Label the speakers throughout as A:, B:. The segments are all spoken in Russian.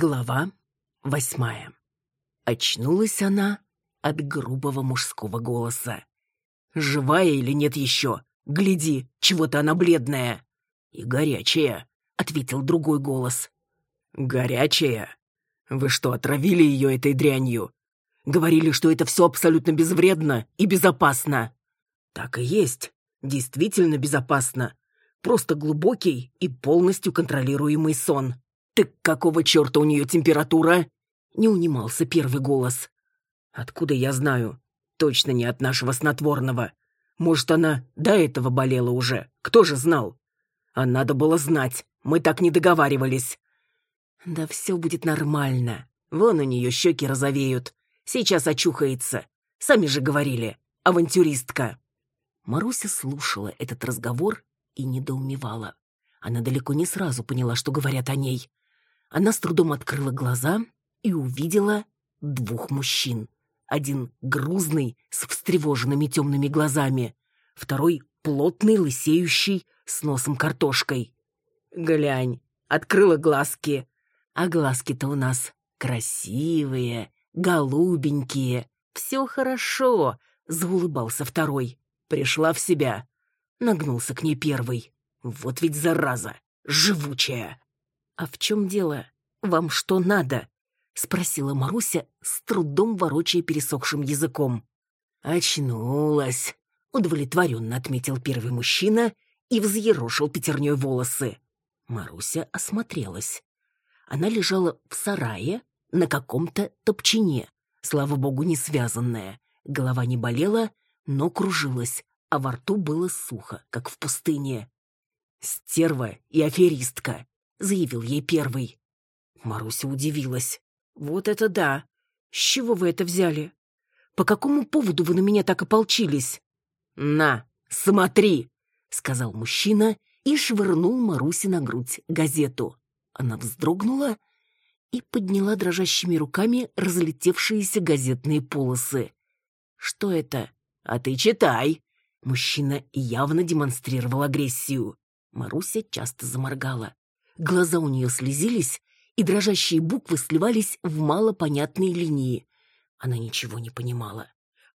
A: Глава восьмая. Очнулась она от грубого мужского голоса. «Живая или нет еще? Гляди, чего-то она бледная!» «И горячая», — ответил другой голос. «Горячая? Вы что, отравили ее этой дрянью? Говорили, что это все абсолютно безвредно и безопасно». «Так и есть. Действительно безопасно. Просто глубокий и полностью контролируемый сон». «Так какого черта у нее температура?» Не унимался первый голос. «Откуда я знаю? Точно не от нашего снотворного. Может, она до этого болела уже. Кто же знал? А надо было знать. Мы так не договаривались». «Да все будет нормально. Вон у нее щеки розовеют. Сейчас очухается. Сами же говорили. Авантюристка». Маруся слушала этот разговор и недоумевала. Она далеко не сразу поняла, что говорят о ней. Она с трудом открыла глаза и увидела двух мужчин. Один грузный, с встревоженными темными глазами, второй плотный, лысеющий, с носом картошкой. «Глянь, открыла глазки. А глазки-то у нас красивые, голубенькие. Все хорошо», — заулыбался второй. Пришла в себя. Нагнулся к ней первый. «Вот ведь зараза, живучая!» «А в чем дело? Вам что надо?» — спросила Маруся, с трудом ворочая пересохшим языком. «Очнулась», — удовлетворенно отметил первый мужчина и взъерошил пятерней волосы. Маруся осмотрелась. Она лежала в сарае на каком-то топчине, слава богу, не связанная. Голова не болела, но кружилась, а во рту было сухо, как в пустыне. «Стерва и аферистка», — заявил ей первый. Маруся удивилась. «Вот это да! С чего вы это взяли? По какому поводу вы на меня так ополчились?» «На, смотри!» — сказал мужчина и швырнул Марусе на грудь газету. Она вздрогнула и подняла дрожащими руками разлетевшиеся газетные полосы. «Что это? А ты читай!» Мужчина явно демонстрировал агрессию. Маруся часто заморгала. Глаза у нее слезились, и дрожащие буквы сливались в малопонятные линии. Она ничего не понимала.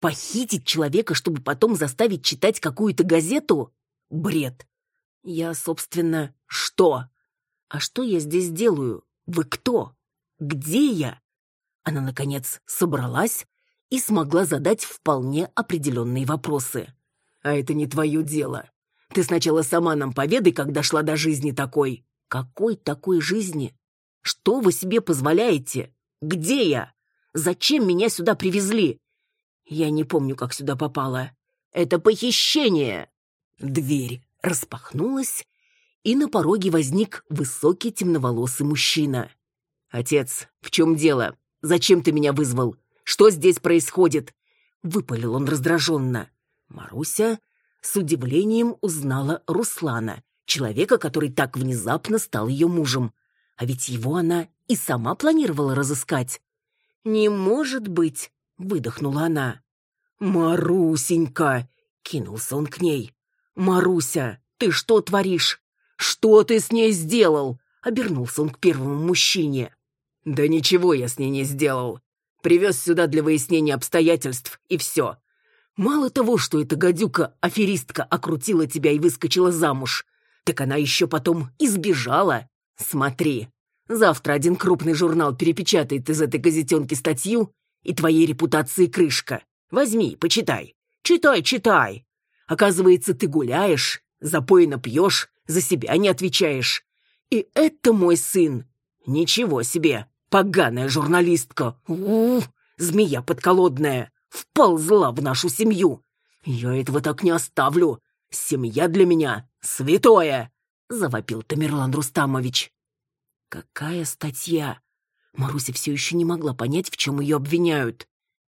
A: Похитить человека, чтобы потом заставить читать какую-то газету? Бред. Я, собственно, что? А что я здесь делаю? Вы кто? Где я? Она, наконец, собралась и смогла задать вполне определенные вопросы. А это не твое дело. Ты сначала сама нам поведай, когда шла до жизни такой. Какой такой жизни? Что вы себе позволяете? Где я? Зачем меня сюда привезли? Я не помню, как сюда попала. Это похищение. Дверь распахнулась, и на пороге возник высокий темноволосый мужчина. «Отец, в чем дело? Зачем ты меня вызвал? Что здесь происходит?» Выпалил он раздраженно. Маруся с удивлением узнала Руслана, человека, который так внезапно стал ее мужем. А ведь его она и сама планировала разыскать. «Не может быть!» — выдохнула она. «Марусенька!» — кинулся он к ней. «Маруся, ты что творишь? Что ты с ней сделал?» — обернулся он к первому мужчине. «Да ничего я с ней не сделал. Привез сюда для выяснения обстоятельств, и все. Мало того, что эта гадюка-аферистка окрутила тебя и выскочила замуж, так она еще потом избежала. Смотри, завтра один крупный журнал перепечатает из этой газетенки статью, и твоей репутации крышка. Возьми, почитай. Читай, читай. Оказывается, ты гуляешь, запойно пьешь, за себя не отвечаешь. И это мой сын. Ничего себе, поганая журналистка. У, -у змея подколодная, вползла в нашу семью. Я этого так не оставлю. Семья для меня святое!» — завопил Тамерлан Рустамович. «Какая статья?» Маруся все еще не могла понять, в чем ее обвиняют.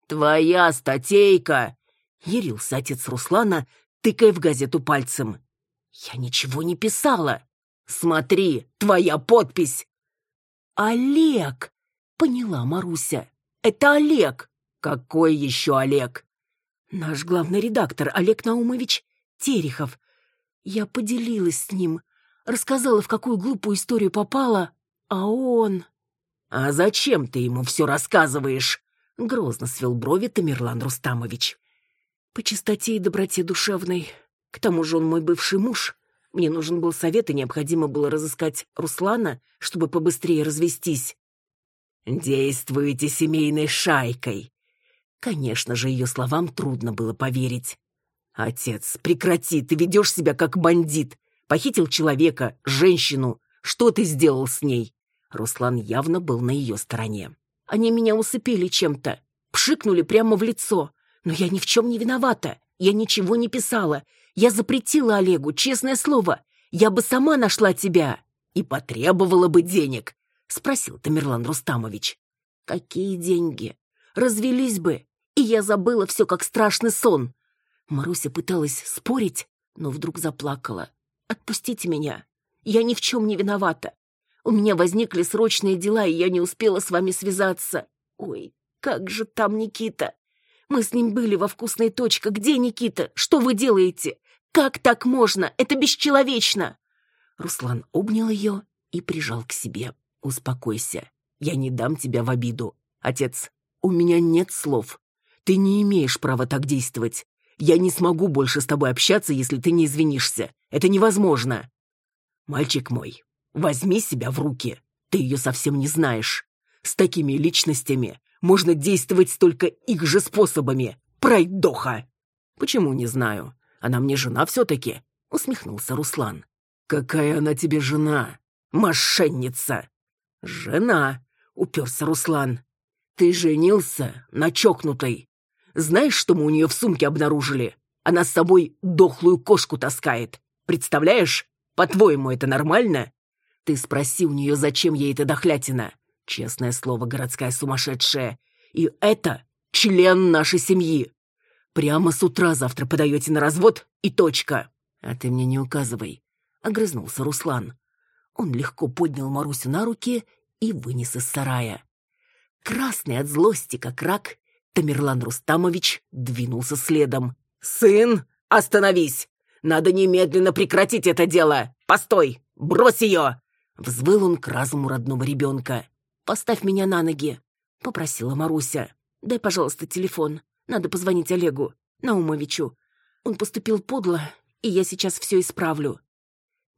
A: «Твоя статейка!» — ярился отец Руслана, тыкая в газету пальцем. «Я ничего не писала. Смотри, твоя подпись!» «Олег!» — поняла Маруся. «Это Олег!» «Какой еще Олег?» «Наш главный редактор Олег Наумович Терехов. Я поделилась с ним, рассказала, в какую глупую историю попала, а он... «А зачем ты ему все рассказываешь?» — грозно свел брови Тамерлан Рустамович.
B: «По чистоте и доброте душевной. К тому же он мой бывший муж. Мне нужен был совет, и необходимо было разыскать Руслана, чтобы побыстрее развестись».
A: «Действуете семейной шайкой». Конечно же, ее словам трудно было поверить. «Отец, прекрати, ты ведешь себя как бандит. Похитил человека, женщину. Что ты сделал с ней?» Руслан явно был на ее стороне.
B: «Они меня усыпили чем-то. Пшикнули прямо в лицо. Но я ни в чем не виновата. Я ничего не писала. Я запретила Олегу, честное слово. Я бы сама нашла тебя.
A: И потребовала бы денег», — спросил Тамерлан Рустамович.
B: «Какие деньги? Развелись бы. И я забыла все, как страшный сон». Маруся пыталась спорить, но вдруг заплакала. «Отпустите меня. Я ни в чем не виновата. У меня возникли срочные дела, и я не успела с вами связаться. Ой, как же там Никита? Мы с ним были во вкусной точке. Где Никита? Что вы делаете? Как так можно? Это бесчеловечно!»
A: Руслан обнял ее и прижал к себе. «Успокойся. Я не дам тебя в обиду. Отец, у меня нет слов. Ты не имеешь права так действовать. Я не смогу больше с тобой общаться, если ты не извинишься. Это невозможно. Мальчик мой, Возьми себя в руки. Ты ее совсем не знаешь. С такими личностями можно действовать только их же способами. Пройдоха!» «Почему не знаю? Она мне жена все-таки», — усмехнулся Руслан. «Какая она тебе жена? Мошенница!» «Жена!» — уперся Руслан. «Ты женился на чокнутой. Знаешь, что мы у нее в сумке обнаружили? Она с собой дохлую кошку таскает. Представляешь? По-твоему, это нормально?» Ты спроси у нее, зачем ей эта дохлятина. Честное слово, городская сумасшедшая. И это член нашей семьи. Прямо с утра завтра подаете на развод и точка. А ты мне не указывай. Огрызнулся Руслан. Он легко поднял Марусю на руки и вынес из сарая. Красный от злости, как рак, Тамерлан Рустамович двинулся следом. «Сын, остановись! Надо немедленно прекратить это дело! Постой! Брось ее!» Взвыл он к разуму родного ребенка.
B: «Поставь меня на ноги», — попросила Маруся. «Дай, пожалуйста, телефон. Надо позвонить Олегу, Наумовичу. Он поступил подло, и я сейчас все исправлю».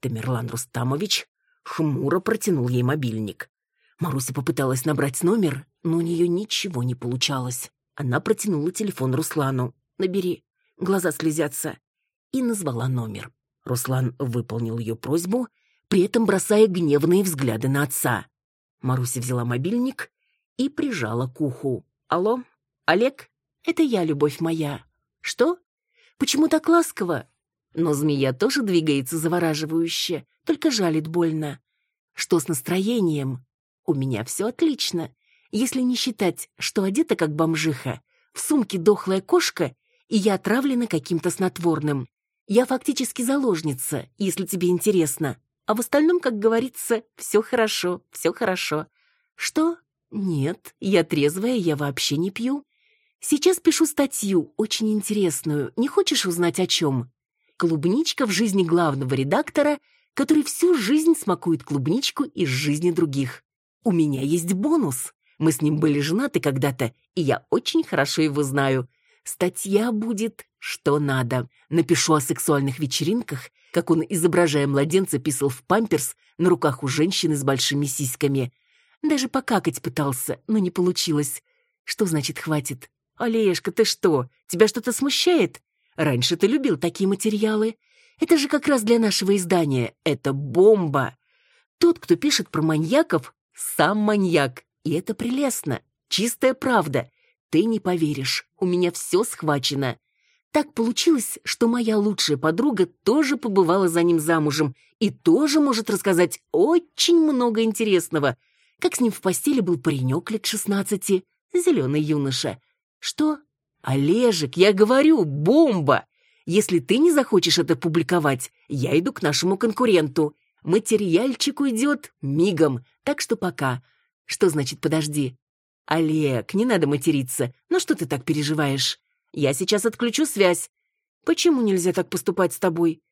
A: Тамерлан Рустамович хмуро протянул ей мобильник. Маруся попыталась набрать номер, но у нее ничего не получалось. Она протянула телефон Руслану.
B: «Набери, глаза слезятся».
A: И назвала номер. Руслан выполнил ее просьбу при этом бросая гневные взгляды на отца. Маруся взяла мобильник и прижала к уху.
B: «Алло, Олег? Это я, любовь моя. Что? Почему так ласково? Но змея тоже двигается завораживающе, только жалит больно. Что с настроением? У меня все отлично, если не считать, что одета как бомжиха, в сумке дохлая кошка, и я отравлена каким-то снотворным. Я фактически заложница, если тебе интересно. А в остальном, как говорится, все хорошо, все хорошо. Что? Нет, я трезвая, я вообще не пью. Сейчас пишу статью, очень интересную. Не хочешь узнать о чем? Клубничка в жизни главного редактора, который всю жизнь смакует клубничку из жизни других. У меня есть бонус. Мы с ним были женаты когда-то, и я очень хорошо его знаю. Статья будет что надо. Напишу о сексуальных вечеринках, как он, изображая младенца, писал в памперс на руках у женщины с большими сиськами. Даже покакать пытался, но не получилось. Что значит «хватит»? «Олежка, ты что? Тебя что-то смущает? Раньше ты любил такие материалы. Это же как раз для нашего издания. Это бомба. Тот, кто пишет про маньяков, сам маньяк. И это прелестно. Чистая правда. Ты не поверишь. У меня все схвачено. Так получилось, что моя лучшая подруга тоже побывала за ним замужем и тоже может рассказать очень много интересного. Как с ним в постели был паренек лет шестнадцати, зеленый юноша. Что? Олежек, я говорю, бомба! Если ты не захочешь это публиковать, я иду к нашему конкуренту. Материальчику идет мигом, так что пока. Что значит подожди? Олег, не надо материться. Ну что ты так переживаешь? Я сейчас отключу связь. Почему нельзя так поступать с тобой?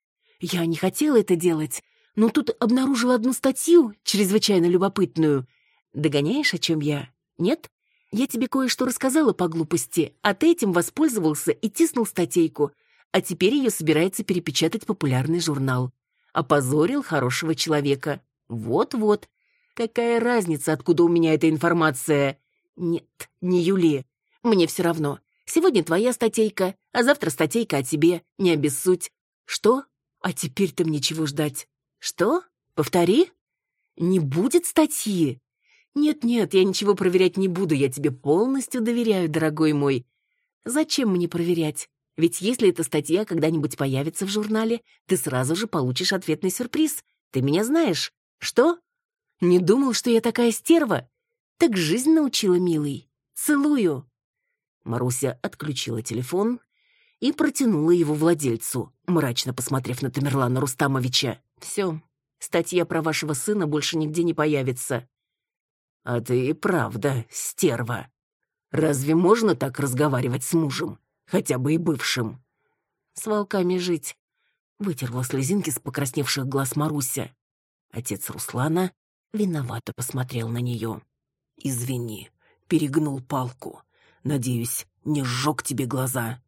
B: Я не хотела это делать, но тут обнаружила одну статью, чрезвычайно любопытную. Догоняешь, о чем я? Нет? Я тебе кое-что рассказала по глупости, а ты этим воспользовался и тиснул статейку, а теперь ее собирается перепечатать популярный журнал. Опозорил хорошего человека. Вот-вот. Какая разница, откуда у меня эта информация? Нет, не Юли. Мне все равно. Сегодня твоя статейка, а завтра статейка о тебе. Не обессудь. Что? А теперь-то мне чего ждать? Что? Повтори? Не будет статьи. Нет-нет, я ничего проверять не буду, я тебе полностью доверяю, дорогой мой. Зачем мне проверять? Ведь если эта статья когда-нибудь появится в журнале, ты сразу же получишь ответный сюрприз. Ты меня знаешь. Что? Не думал, что я такая стерва? Так жизнь научила, милый. Целую. Маруся отключила телефон и протянула его владельцу, мрачно посмотрев на Тамерлана Рустамовича. «Все, статья про вашего сына больше нигде не появится. «А ты и правда стерва. Разве можно так разговаривать с мужем, хотя бы и бывшим?» «С волками жить», — вытерла слезинки с покрасневших глаз Маруся. Отец Руслана виновато посмотрел на нее. «Извини, перегнул палку. Надеюсь, не сжег тебе глаза».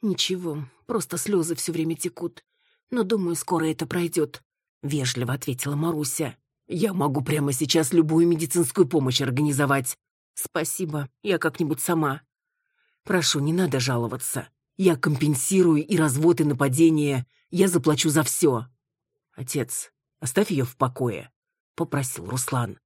B: «Ничего, просто слезы все время текут. Но, думаю, скоро это пройдет», — вежливо ответила Маруся. Я могу прямо сейчас любую медицинскую помощь организовать. Спасибо, я как-нибудь сама. Прошу, не надо жаловаться. Я компенсирую и развод, и нападение. Я заплачу за все. Отец, оставь ее в покое, попросил Руслан.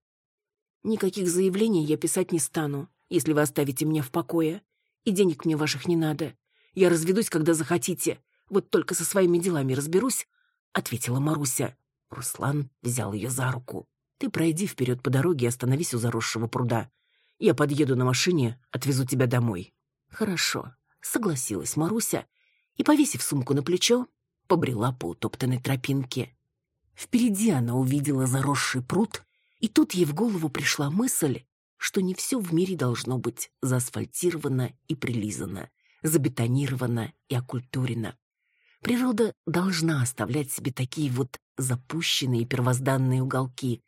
B: Никаких заявлений я писать не стану, если вы оставите меня в покое. И денег мне ваших не надо. Я разведусь, когда захотите. Вот только со своими делами разберусь, ответила Маруся. Руслан взял ее за руку. «Ты пройди вперед по дороге и остановись у заросшего пруда. Я подъеду на машине, отвезу тебя домой». «Хорошо», — согласилась Маруся и, повесив сумку на плечо, побрела по утоптанной тропинке. Впереди она увидела заросший пруд, и тут ей в голову пришла мысль, что не все в мире должно быть заасфальтировано и прилизано, забетонировано и окультурено. Природа должна оставлять себе такие вот запущенные первозданные уголки,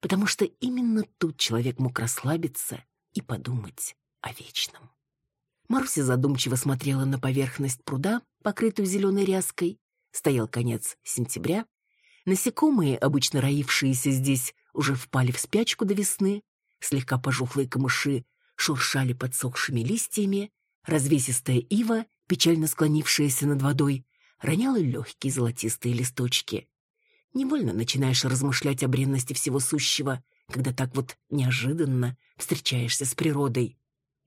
B: потому что именно тут человек мог расслабиться и подумать о вечном. Маруся задумчиво смотрела на поверхность пруда, покрытую зеленой ряской. Стоял конец сентября. Насекомые, обычно роившиеся здесь, уже впали в спячку до весны. Слегка пожухлые камыши шуршали подсохшими листьями. Развесистая ива, печально склонившаяся над водой, роняла легкие золотистые листочки. Невольно начинаешь размышлять о бренности всего сущего, когда так вот неожиданно встречаешься с природой.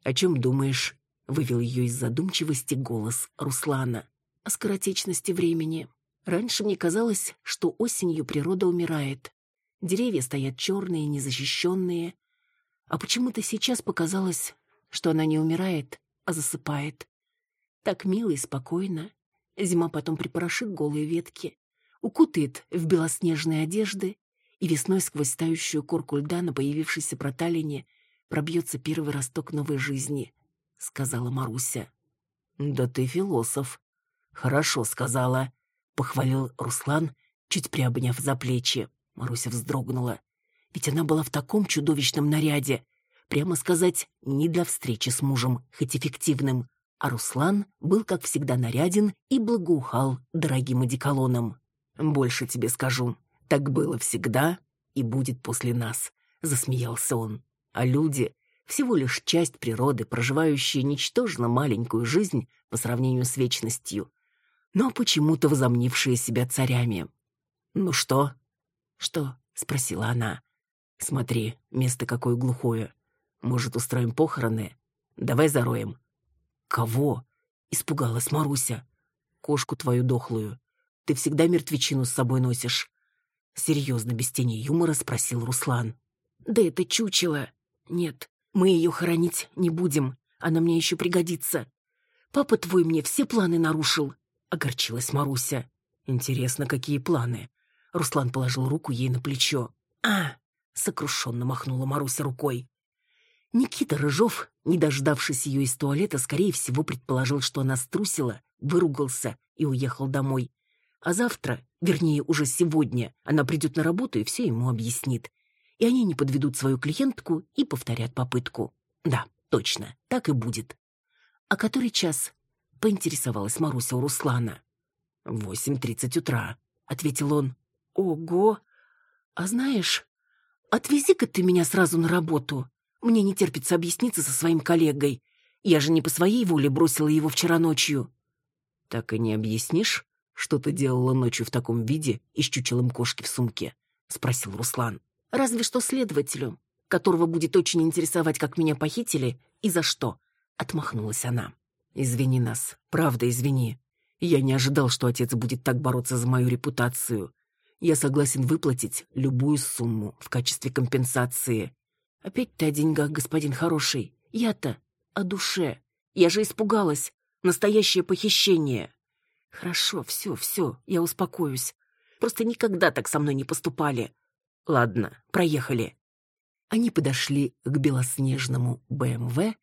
B: «О чем думаешь?» — вывел ее из задумчивости голос Руслана. «О скоротечности времени. Раньше мне казалось, что осенью природа умирает. Деревья стоят черные, незащищенные. А почему-то сейчас показалось, что она не умирает, а засыпает. Так мило и спокойно. Зима потом припорошит голые ветки, укутает в белоснежные одежды, и весной сквозь тающую корку льда на появившейся проталине пробьется первый росток новой жизни, — сказала Маруся. «Да ты философ». «Хорошо сказала», — похвалил Руслан, чуть приобняв за плечи. Маруся вздрогнула. Ведь она была в таком чудовищном наряде. Прямо сказать, не для встречи с мужем, хоть эффективным а Руслан был, как всегда, наряден и благоухал дорогим одеколоном. «Больше тебе скажу, так было всегда и будет после нас», — засмеялся он. «А люди — всего лишь часть природы, проживающая ничтожно маленькую жизнь по сравнению с вечностью, но почему-то возомнившие себя царями». «Ну что?» «Что?» — спросила она. «Смотри, место какое глухое. Может, устроим похороны? Давай зароем, «Кого?» — испугалась Маруся. «Кошку твою дохлую. Ты всегда мертвечину с собой носишь». Серьезно, без тени юмора спросил Руслан. «Да это чучело. Нет, мы ее хоронить не будем. Она мне еще пригодится. Папа твой мне все планы нарушил», — огорчилась Маруся. «Интересно, какие планы?» Руслан положил руку ей на плечо. «А!» — сокрушенно махнула Маруся рукой. Никита Рыжов, не дождавшись ее из туалета, скорее всего предположил, что она струсила, выругался и уехал домой. А завтра, вернее, уже сегодня, она придет на работу и все ему объяснит. и они не подведут свою клиентку и повторят попытку. Да, точно, так и будет. А который час? Поинтересовалась Маруся у Руслана.
A: «Восемь тридцать утра», — ответил он.
B: «Ого! А знаешь, отвези-ка ты меня сразу на работу. Мне не терпится объясниться со своим коллегой. Я же не по своей воле бросила его вчера ночью».
A: «Так и не объяснишь, что ты делала ночью в таком виде и с чучелом кошки в сумке?» — спросил Руслан.
B: «Разве что следователю, которого будет очень интересовать, как меня похитили и за что», — отмахнулась она.
A: «Извини нас, правда извини. Я не ожидал, что отец будет так бороться за мою репутацию. Я согласен выплатить любую сумму в качестве компенсации».
B: «Опять ты о деньгах, господин хороший. Я-то о душе. Я же испугалась. Настоящее похищение». «Хорошо, все, все, я успокоюсь. Просто никогда так со мной не поступали. Ладно, проехали».
A: Они подошли к белоснежному БМВ,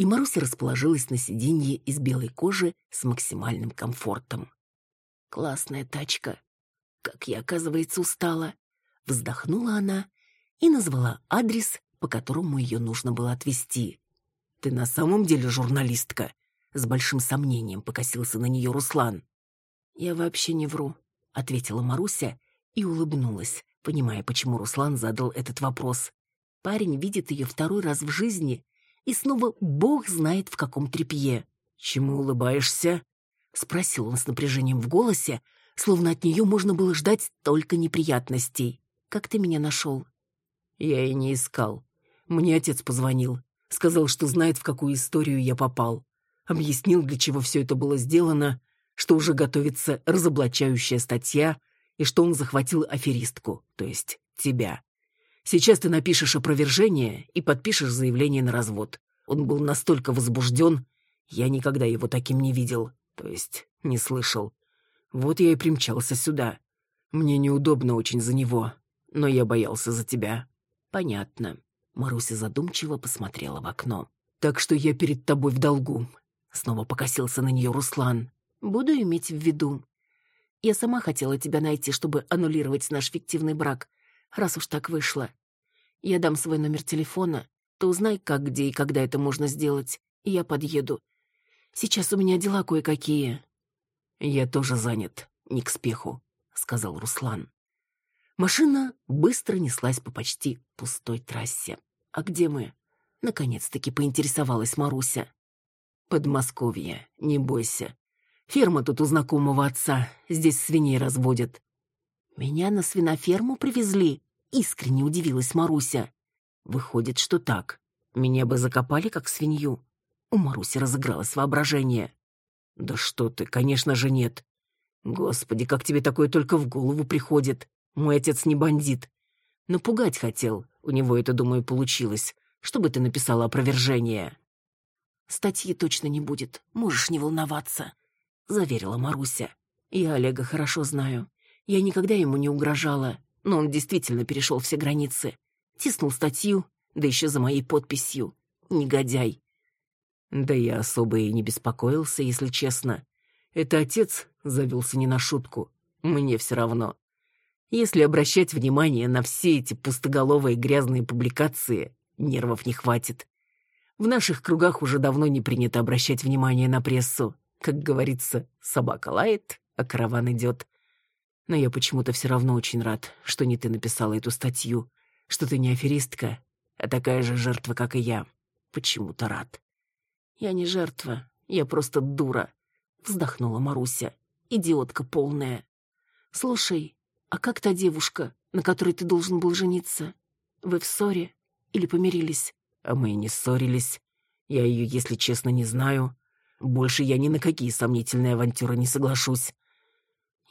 A: и Маруся расположилась на сиденье из белой кожи с максимальным комфортом.
B: «Классная тачка. Как я, оказывается, устала». Вздохнула она и назвала адрес, по которому ее нужно было отвезти.
A: «Ты на самом деле журналистка?» С большим сомнением покосился на нее Руслан.
B: «Я вообще не вру», — ответила Маруся и улыбнулась, понимая, почему Руслан задал этот вопрос. Парень видит ее второй раз в жизни, и снова бог знает в каком трепье.
A: «Чему улыбаешься?»
B: — спросил он с напряжением в голосе, словно от нее можно было ждать только неприятностей. «Как ты меня нашел?»
A: «Я и не искал. Мне отец позвонил. Сказал, что знает, в какую историю я попал. Объяснил, для чего все это было сделано, что уже готовится разоблачающая статья и что он захватил аферистку, то есть тебя. Сейчас ты напишешь опровержение и подпишешь заявление на развод. Он был настолько возбужден, я никогда его таким не видел, то есть не слышал. Вот я и примчался сюда. Мне неудобно очень за него, но я боялся за тебя.
B: Понятно. Маруся задумчиво посмотрела в окно.
A: Так что я перед тобой в долгу. Снова покосился на нее Руслан.
B: Буду иметь в виду. Я сама хотела тебя найти, чтобы аннулировать наш фиктивный брак, раз уж так вышло. Я дам свой номер телефона, то узнай, как, где и когда это можно сделать, и я подъеду. Сейчас у меня дела кое-какие».
A: «Я тоже занят, не к спеху», — сказал Руслан. Машина быстро неслась по почти пустой трассе.
B: «А где мы?» — наконец-таки поинтересовалась Маруся.
A: «Подмосковье, не бойся. Ферма тут у знакомого отца, здесь свиней разводят».
B: «Меня на свиноферму привезли?» — искренне удивилась Маруся.
A: «Выходит, что так. Меня бы закопали, как свинью». У Маруси разыгралось воображение. «Да что ты, конечно же нет. Господи, как тебе такое только в голову приходит? Мой отец не бандит. Напугать хотел, у него это, думаю, получилось, чтобы ты написала опровержение».
B: «Статьи точно не будет, можешь не волноваться», заверила Маруся. «Я Олега хорошо знаю. Я никогда ему не угрожала, но он действительно перешел все границы. Тиснул статью, да еще за моей подписью. Негодяй».
A: «Да я особо и не беспокоился, если честно. Это отец завелся не на шутку. Мне все равно. Если обращать внимание на все эти пустоголовые грязные публикации, нервов не хватит. В наших кругах уже давно не принято обращать внимание на прессу. Как говорится, собака лает, а караван идет. Но я почему-то все равно очень рад, что не ты написала эту статью, что ты не аферистка, а такая же жертва, как и я. Почему-то рад.
B: Я не жертва, я просто дура, вздохнула Маруся. Идиотка полная. Слушай, а как та девушка, на которой ты должен был жениться? Вы в ссоре или помирились?
A: А мы и не ссорились. Я ее, если честно, не знаю. Больше я ни на какие сомнительные авантюры не соглашусь.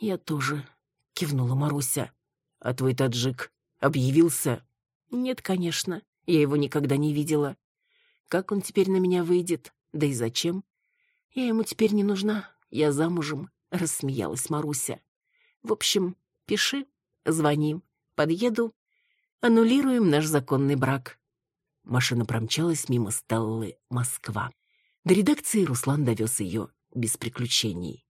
B: Я тоже, кивнула Маруся.
A: А твой таджик объявился?
B: Нет, конечно. Я его никогда не видела. Как он теперь на меня выйдет? Да и зачем? Я ему теперь не нужна. Я замужем, рассмеялась Маруся. В общем, пиши, звони, подъеду, аннулируем наш законный брак.
A: Машина промчалась мимо Стеллы Москва. До редакции Руслан довез ее без приключений.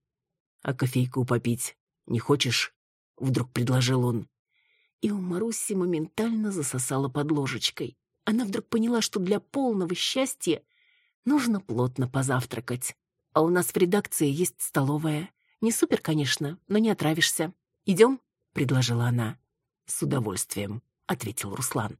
A: «А кофейку попить не хочешь?» — вдруг предложил он.
B: И у Маруси моментально засосала под ложечкой. Она вдруг поняла, что для полного счастья нужно плотно позавтракать. А у нас в редакции есть столовая. Не супер, конечно, но не отравишься. Идем? — предложила она. «С удовольствием», — ответил Руслан.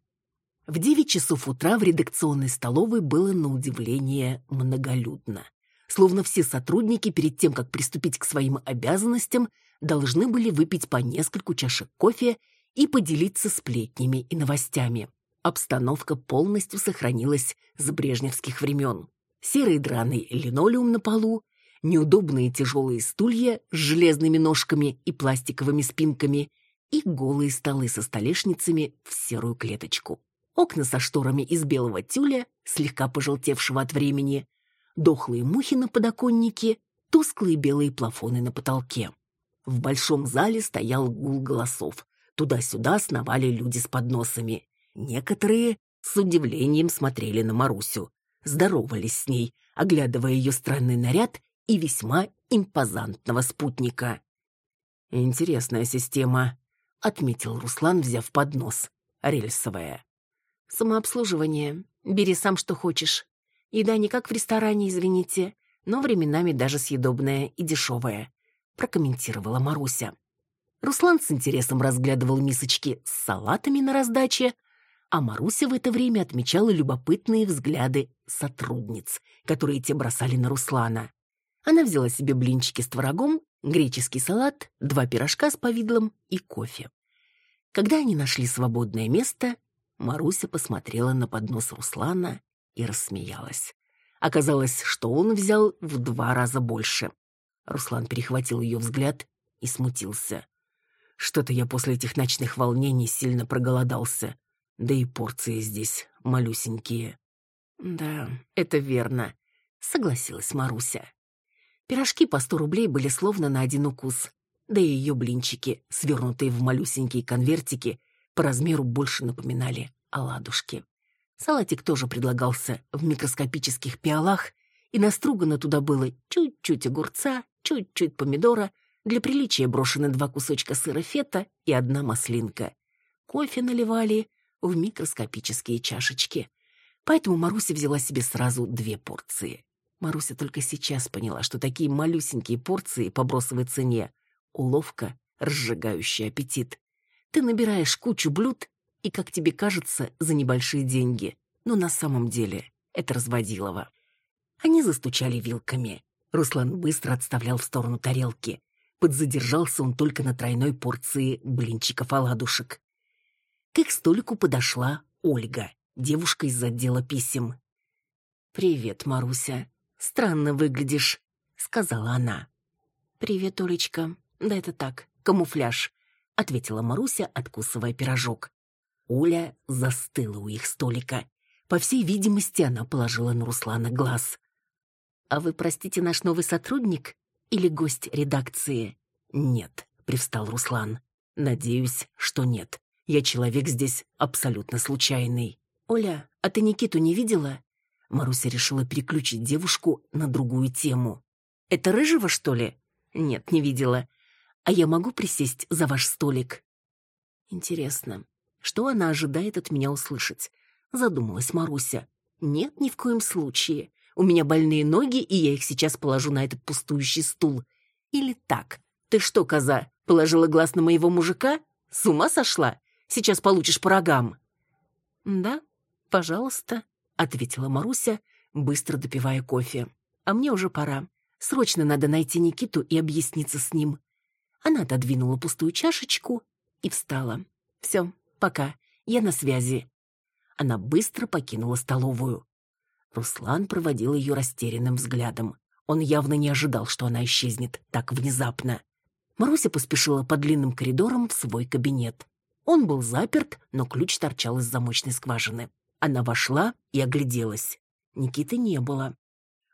B: В девять часов утра в редакционной столовой было на удивление многолюдно. Словно все сотрудники перед тем, как приступить к своим обязанностям, должны были выпить по нескольку чашек кофе и поделиться сплетнями и новостями. Обстановка полностью сохранилась с брежневских времен. Серый драный линолеум на полу, неудобные тяжелые стулья с железными ножками и пластиковыми спинками и голые столы со столешницами в серую клеточку. Окна со шторами из белого тюля, слегка пожелтевшего от времени, дохлые мухи на подоконнике, тусклые белые плафоны на потолке. В большом зале стоял гул голосов. Туда-сюда сновали люди с подносами. Некоторые с удивлением смотрели на Марусю, здоровались с ней, оглядывая ее странный наряд и весьма импозантного спутника. «Интересная система», — отметил Руслан, взяв поднос. «Рельсовая». «Самообслуживание. Бери сам, что хочешь. Еда не как в ресторане, извините, но временами даже съедобная и дешевая», — прокомментировала Маруся. Руслан с интересом разглядывал мисочки с салатами на раздаче, а Маруся в это время отмечала любопытные взгляды сотрудниц, которые те бросали на Руслана. Она взяла себе блинчики с творогом, греческий салат, два пирожка с повидлом и кофе. Когда они нашли свободное место, Маруся посмотрела на поднос Руслана и рассмеялась. Оказалось, что он взял в два раза больше. Руслан перехватил ее взгляд и смутился. Что-то я после этих ночных волнений сильно проголодался. Да и порции здесь малюсенькие. Да, это верно, согласилась Маруся. Пирожки по сто рублей были словно на один укус. Да и ее блинчики, свернутые в малюсенькие конвертики, по размеру больше напоминали оладушки. Салатик тоже предлагался в микроскопических пиалах, и настругано туда было чуть-чуть огурца, чуть-чуть помидора, для приличия брошены два кусочка сыра фета и одна маслинка. Кофе наливали в микроскопические чашечки. Поэтому Маруся взяла себе сразу две порции. Маруся только сейчас поняла, что такие малюсенькие порции по бросовой цене — уловка, разжигающая аппетит. Ты набираешь кучу блюд, и, как тебе кажется, за небольшие деньги. Но на самом деле это разводилово. Они застучали вилками. Руслан быстро отставлял в сторону тарелки. Подзадержался он только на тройной порции блинчиков-оладушек. К их столику подошла Ольга, девушка из отдела писем. «Привет, Маруся», странно выглядишь», — сказала она. «Привет, Олечка. Да это так, камуфляж», — ответила Маруся, откусывая пирожок. Оля застыла у их столика. По всей видимости, она положила на Руслана глаз. «А вы, простите, наш новый сотрудник или гость редакции?» «Нет», — привстал Руслан. «Надеюсь, что нет. Я человек здесь абсолютно случайный». «Оля, а ты Никиту не видела?» Маруся решила переключить девушку на другую тему. «Это рыжего, что ли?» «Нет, не видела. А я могу присесть за ваш столик?» «Интересно, что она ожидает от меня услышать?» Задумалась Маруся. «Нет, ни в коем случае. У меня больные ноги, и я их сейчас положу на этот пустующий стул. Или так. Ты что, коза, положила глаз на моего мужика? С ума сошла? Сейчас получишь по рогам». «Да, пожалуйста», ответила Маруся, быстро допивая кофе. А мне уже пора. Срочно надо найти Никиту и объясниться с ним. Она отодвинула пустую чашечку и встала. Все, пока. Я на связи. Она быстро покинула столовую. Руслан проводил ее растерянным взглядом. Он явно не ожидал, что она исчезнет так внезапно. Маруся поспешила по длинным коридорам в свой кабинет. Он был заперт, но ключ торчал из замочной скважины. Она вошла и огляделась. Никиты не было.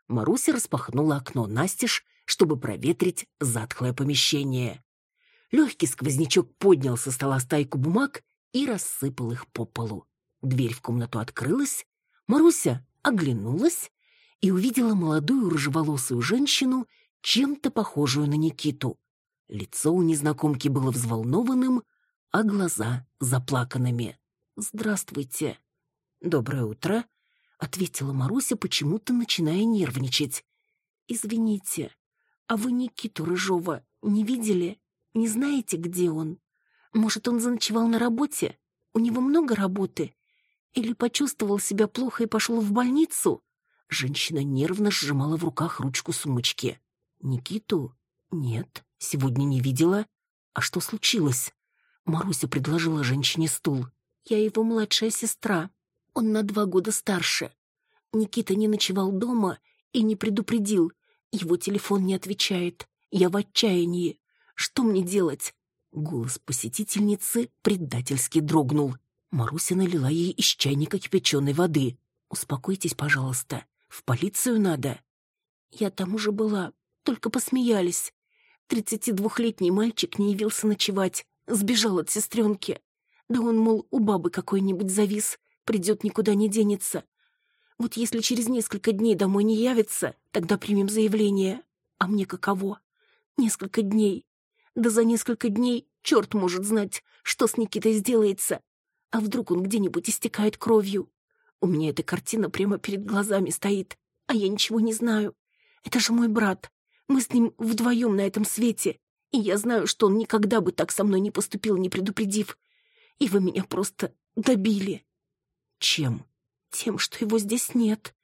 B: Маруся распахнула окно настежь, чтобы проветрить затхлое помещение. Легкий сквознячок поднял со стола стайку бумаг и рассыпал их по полу. Дверь в комнату открылась. Маруся оглянулась и увидела молодую рыжеволосую женщину, чем-то похожую на Никиту. Лицо у незнакомки было взволнованным, а глаза заплаканными. «Здравствуйте». «Доброе утро», — ответила Маруся, почему-то начиная нервничать. «Извините, а вы Никиту Рыжова не видели? Не знаете, где он? Может, он заночевал на работе? У него много работы? Или почувствовал себя плохо и пошел в больницу?» Женщина нервно сжимала в руках ручку сумочки. «Никиту? Нет, сегодня не видела. А что случилось?» Маруся предложила женщине стул. «Я его младшая сестра. Он на два года старше. Никита не ночевал дома и не предупредил. Его телефон не отвечает. Я в отчаянии. Что мне делать?» Голос посетительницы предательски дрогнул. Маруся налила ей из чайника кипяченой воды. «Успокойтесь, пожалуйста. В полицию надо». «Я там уже была, только посмеялись. Тридцати двухлетний мальчик не явился ночевать, сбежал от сестренки. Да он, мол, у бабы какой-нибудь завис, придет никуда не денется. Вот если через несколько дней домой не явится, тогда примем заявление. А мне каково? Несколько дней. Да за несколько дней черт может знать, что с Никитой сделается. А вдруг он где-нибудь истекает кровью? У меня эта картина прямо перед глазами стоит, а я ничего не знаю. Это же мой брат. Мы с ним вдвоем на этом свете, и я знаю, что он никогда бы так со мной не поступил, не предупредив. И вы меня просто добили.
A: Чем?
B: Тем, что его здесь нет.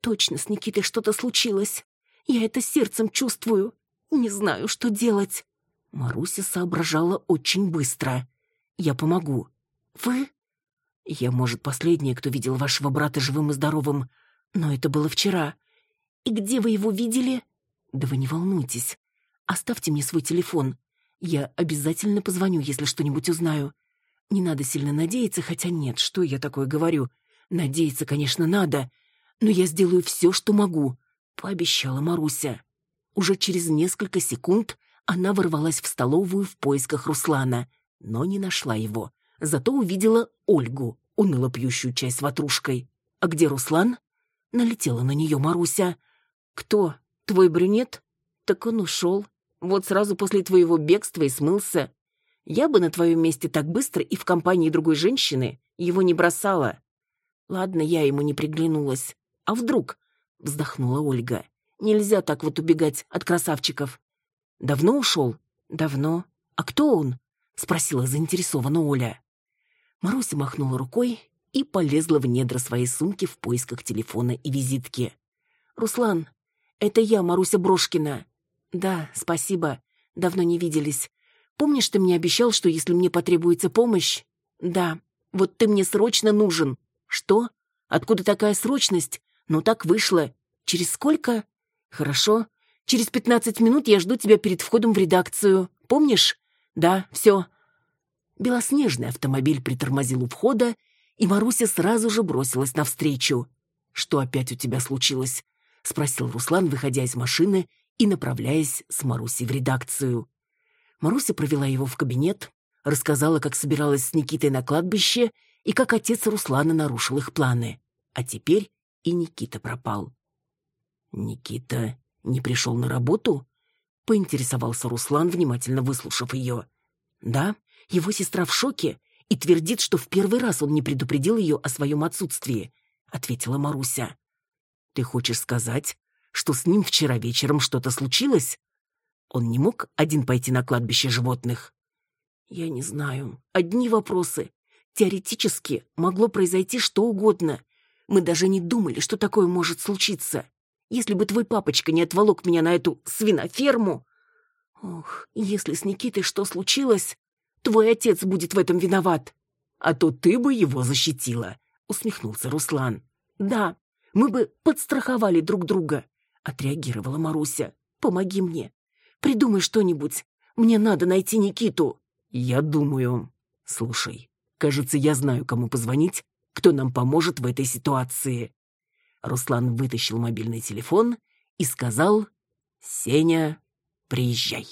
B: Точно с Никитой что-то случилось. Я это сердцем чувствую. Не знаю, что делать.
A: Маруся соображала очень быстро. Я помогу.
B: Вы?
A: Я, может, последняя, кто видел вашего брата живым и здоровым, но это было вчера.
B: И где вы его видели?
A: Да вы не волнуйтесь. Оставьте мне свой телефон. Я обязательно позвоню, если что-нибудь узнаю. Не надо сильно надеяться, хотя нет, что я такое говорю. Надеяться, конечно, надо, но я сделаю все, что могу, пообещала Маруся. Уже через несколько секунд она ворвалась в столовую в поисках Руслана, но не нашла его. Зато увидела Ольгу, уныло пьющую чай с ватрушкой. «А где Руслан?» Налетела на нее Маруся. «Кто? Твой брюнет?» «Так он ушел. Вот сразу после твоего бегства и смылся. Я бы на твоем месте так быстро и в компании другой женщины его не бросала. Ладно, я ему не приглянулась. А вдруг? Вздохнула Ольга. Нельзя так вот убегать от красавчиков. Давно ушел? Давно. А кто он? Спросила заинтересованно Оля. Маруся махнула рукой и полезла в недра своей сумки в поисках телефона и визитки. «Руслан, это я, Маруся Брошкина». «Да, спасибо. Давно не виделись. Помнишь, ты мне обещал, что если мне потребуется помощь? Да. Вот ты мне срочно нужен. Что? Откуда такая срочность? Ну так вышло. Через сколько? Хорошо. Через пятнадцать минут я жду тебя перед входом в редакцию. Помнишь? Да, все. Белоснежный автомобиль притормозил у входа, и Маруся сразу же бросилась навстречу. «Что опять у тебя случилось?» — спросил Руслан, выходя из машины и направляясь с Марусей в редакцию. Маруся провела его в кабинет, рассказала, как собиралась с Никитой на кладбище и как отец Руслана нарушил их планы. А теперь и Никита пропал. «Никита не пришел на работу?» — поинтересовался Руслан, внимательно выслушав ее. «Да, его сестра в шоке и твердит, что в первый раз он не предупредил ее о своем отсутствии», — ответила Маруся. «Ты хочешь сказать, что с ним вчера вечером что-то случилось?» Он не мог один пойти на кладбище животных? Я не знаю. Одни вопросы. Теоретически могло произойти что угодно. Мы даже не думали, что такое может случиться. Если бы твой папочка не отволок меня на эту свиноферму... Ох, если с Никитой что случилось, твой отец будет в этом виноват. А то ты бы его защитила, усмехнулся Руслан. Да, мы бы подстраховали друг друга, отреагировала Маруся. Помоги мне. Придумай что-нибудь. Мне надо найти Никиту». «Я думаю. Слушай, кажется, я знаю, кому позвонить, кто нам поможет в этой ситуации». Руслан вытащил мобильный телефон и сказал «Сеня, приезжай».